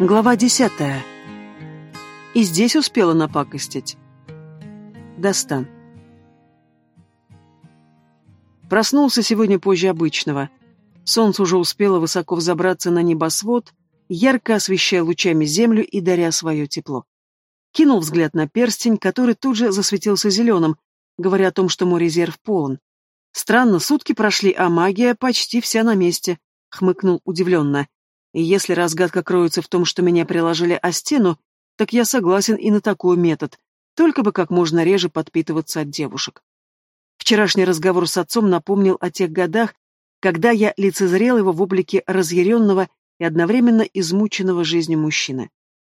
Глава десятая. И здесь успела напакостить. Достан. Проснулся сегодня позже обычного. Солнце уже успело высоко взобраться на небосвод, ярко освещая лучами землю и даря свое тепло. Кинул взгляд на перстень, который тут же засветился зеленым, говоря о том, что мой резерв полон. Странно, сутки прошли, а магия почти вся на месте, хмыкнул удивленно. И если разгадка кроется в том, что меня приложили о стену, так я согласен и на такой метод, только бы как можно реже подпитываться от девушек. Вчерашний разговор с отцом напомнил о тех годах, когда я лицезрел его в облике разъяренного и одновременно измученного жизнью мужчины.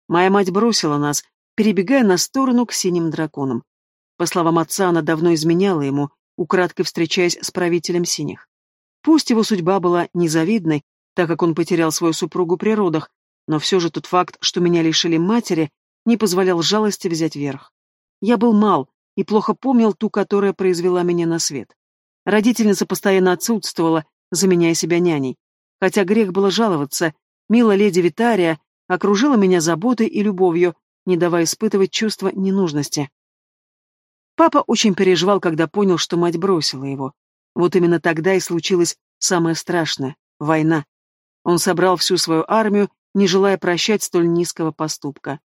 Моя мать бросила нас, перебегая на сторону к синим драконам. По словам отца, она давно изменяла ему, украдкой встречаясь с правителем синих. Пусть его судьба была незавидной, так как он потерял свою супругу при родах, но все же тот факт, что меня лишили матери, не позволял жалости взять верх. Я был мал и плохо помнил ту, которая произвела меня на свет. Родительница постоянно отсутствовала, заменяя себя няней. Хотя грех было жаловаться, милая леди Витария окружила меня заботой и любовью, не давая испытывать чувство ненужности. Папа очень переживал, когда понял, что мать бросила его. Вот именно тогда и случилось самое страшное — война. Он собрал всю свою армию, не желая прощать столь низкого поступка.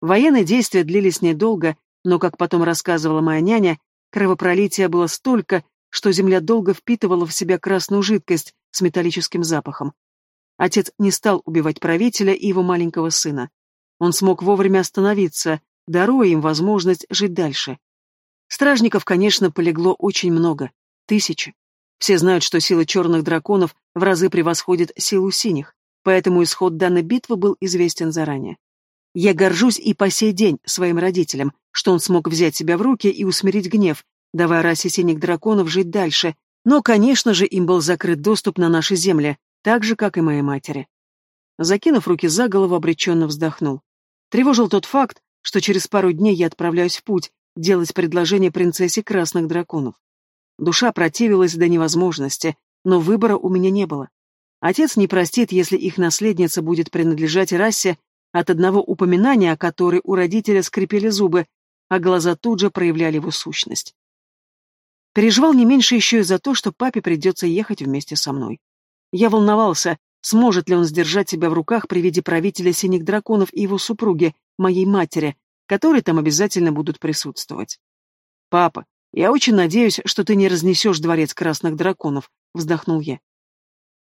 Военные действия длились недолго, но, как потом рассказывала моя няня, кровопролития было столько, что земля долго впитывала в себя красную жидкость с металлическим запахом. Отец не стал убивать правителя и его маленького сына. Он смог вовремя остановиться, даруя им возможность жить дальше. Стражников, конечно, полегло очень много. Тысячи. Все знают, что сила черных драконов в разы превосходит силу синих, поэтому исход данной битвы был известен заранее. Я горжусь и по сей день своим родителям, что он смог взять себя в руки и усмирить гнев, давая расе синих драконов жить дальше, но, конечно же, им был закрыт доступ на наши земли, так же, как и моей матери. Закинув руки за голову, обреченно вздохнул. Тревожил тот факт, что через пару дней я отправляюсь в путь, делать предложение принцессе красных драконов. Душа противилась до невозможности, но выбора у меня не было. Отец не простит, если их наследница будет принадлежать расе, от одного упоминания о которой у родителя скрипели зубы, а глаза тут же проявляли его сущность. Переживал не меньше еще и за то, что папе придется ехать вместе со мной. Я волновался, сможет ли он сдержать себя в руках при виде правителя синих драконов и его супруги, моей матери, которые там обязательно будут присутствовать. «Папа, «Я очень надеюсь, что ты не разнесешь дворец красных драконов», — вздохнул я.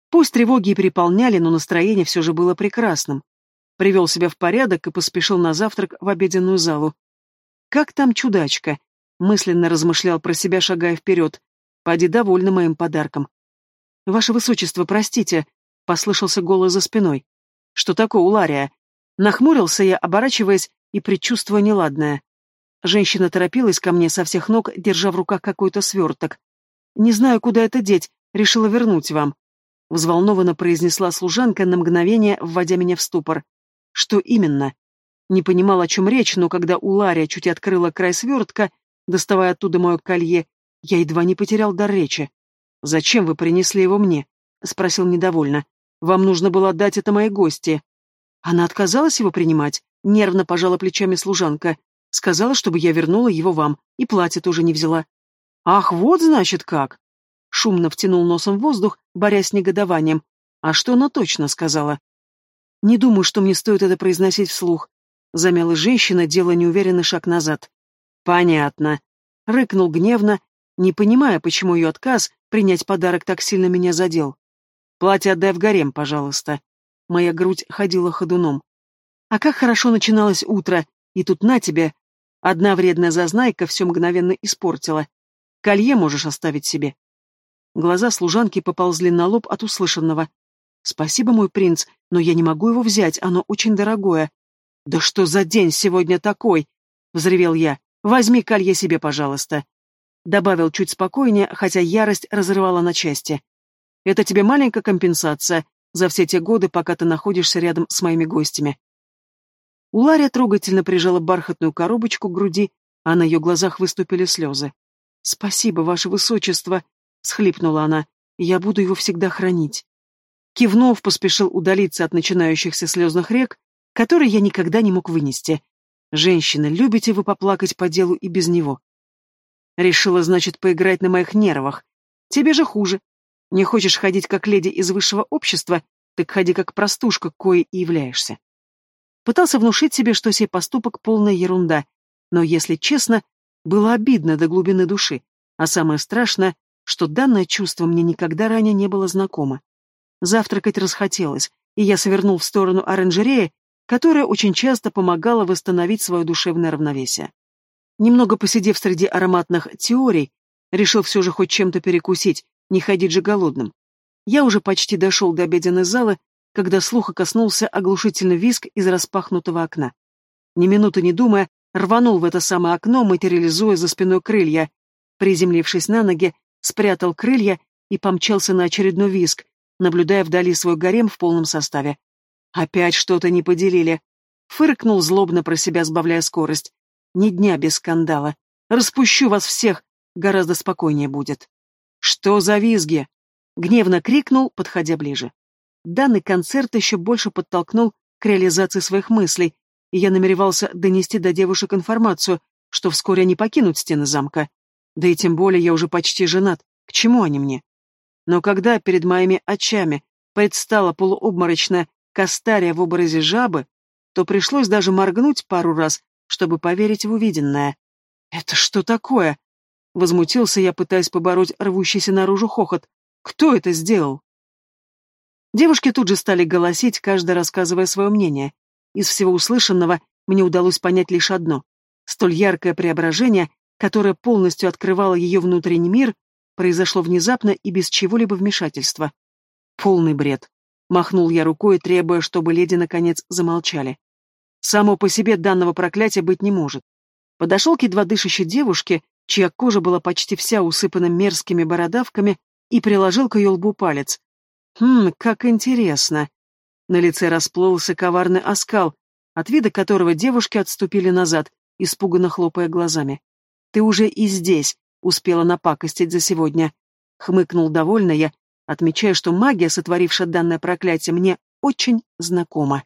Пусть тревоги и переполняли, но настроение все же было прекрасным. Привел себя в порядок и поспешил на завтрак в обеденную залу. «Как там чудачка?» — мысленно размышлял про себя, шагая вперед. «Поди довольна моим подарком». «Ваше высочество, простите», — послышался голос за спиной. «Что такое, Улария?» Нахмурился я, оборачиваясь и предчувствуя неладное. Женщина торопилась ко мне со всех ног, держа в руках какой-то сверток. «Не знаю, куда это деть, решила вернуть вам», — взволнованно произнесла служанка на мгновение, вводя меня в ступор. «Что именно?» Не понимал, о чем речь, но когда Улария чуть открыла край свертка, доставая оттуда мое колье, я едва не потерял дар речи. «Зачем вы принесли его мне?» — спросил недовольно. «Вам нужно было отдать это моей гости». Она отказалась его принимать, нервно пожала плечами служанка. Сказала, чтобы я вернула его вам, и платье тоже не взяла. Ах, вот значит как! Шумно втянул носом воздух, борясь с негодованием. А что она точно сказала? Не думаю, что мне стоит это произносить вслух. Замяла женщина, делая неуверенный шаг назад. Понятно. Рыкнул гневно, не понимая, почему ее отказ принять подарок так сильно меня задел. Платье отдай в гарем, пожалуйста. Моя грудь ходила ходуном. А как хорошо начиналось утро, и тут на тебе, Одна вредная зазнайка все мгновенно испортила. Колье можешь оставить себе. Глаза служанки поползли на лоб от услышанного. «Спасибо, мой принц, но я не могу его взять, оно очень дорогое». «Да что за день сегодня такой?» — взревел я. «Возьми колье себе, пожалуйста». Добавил чуть спокойнее, хотя ярость разрывала на части. «Это тебе маленькая компенсация за все те годы, пока ты находишься рядом с моими гостями. Улария трогательно прижала бархатную коробочку к груди, а на ее глазах выступили слезы. «Спасибо, ваше высочество!» — схлипнула она. «Я буду его всегда хранить». Кивнув, поспешил удалиться от начинающихся слезных рек, который я никогда не мог вынести. Женщина, любите вы поплакать по делу и без него? Решила, значит, поиграть на моих нервах. Тебе же хуже. Не хочешь ходить как леди из высшего общества, так ходи как простушка, кое и являешься. Пытался внушить себе, что сей поступок — полная ерунда, но, если честно, было обидно до глубины души, а самое страшное, что данное чувство мне никогда ранее не было знакомо. Завтракать расхотелось, и я свернул в сторону оранжереи, которая очень часто помогала восстановить свое душевное равновесие. Немного посидев среди ароматных теорий, решил все же хоть чем-то перекусить, не ходить же голодным. Я уже почти дошел до обеденной залы, когда слуха коснулся оглушительный визг из распахнутого окна. Ни минуты не думая, рванул в это самое окно, материализуя за спиной крылья. Приземлившись на ноги, спрятал крылья и помчался на очередной визг, наблюдая вдали свой гарем в полном составе. Опять что-то не поделили. Фыркнул злобно про себя, сбавляя скорость. Ни дня без скандала. Распущу вас всех, гораздо спокойнее будет. Что за визги? Гневно крикнул, подходя ближе. Данный концерт еще больше подтолкнул к реализации своих мыслей, и я намеревался донести до девушек информацию, что вскоре они покинут стены замка. Да и тем более я уже почти женат, к чему они мне? Но когда перед моими очами предстала полуобморочная Кастария в образе жабы, то пришлось даже моргнуть пару раз, чтобы поверить в увиденное. «Это что такое?» Возмутился я, пытаясь побороть рвущийся наружу хохот. «Кто это сделал?» Девушки тут же стали голосить, каждая рассказывая свое мнение. Из всего услышанного мне удалось понять лишь одно. Столь яркое преображение, которое полностью открывало ее внутренний мир, произошло внезапно и без чего-либо вмешательства. Полный бред. Махнул я рукой, требуя, чтобы леди наконец замолчали. Само по себе данного проклятия быть не может. Подошел к едва дышащей девушке, чья кожа была почти вся усыпана мерзкими бородавками, и приложил к ее лбу палец. Хм, как интересно. На лице расплылся коварный оскал, от вида которого девушки отступили назад, испуганно хлопая глазами. «Ты уже и здесь успела напакостить за сегодня», — хмыкнул довольно я, отмечая, что магия, сотворившая данное проклятие, мне очень знакома.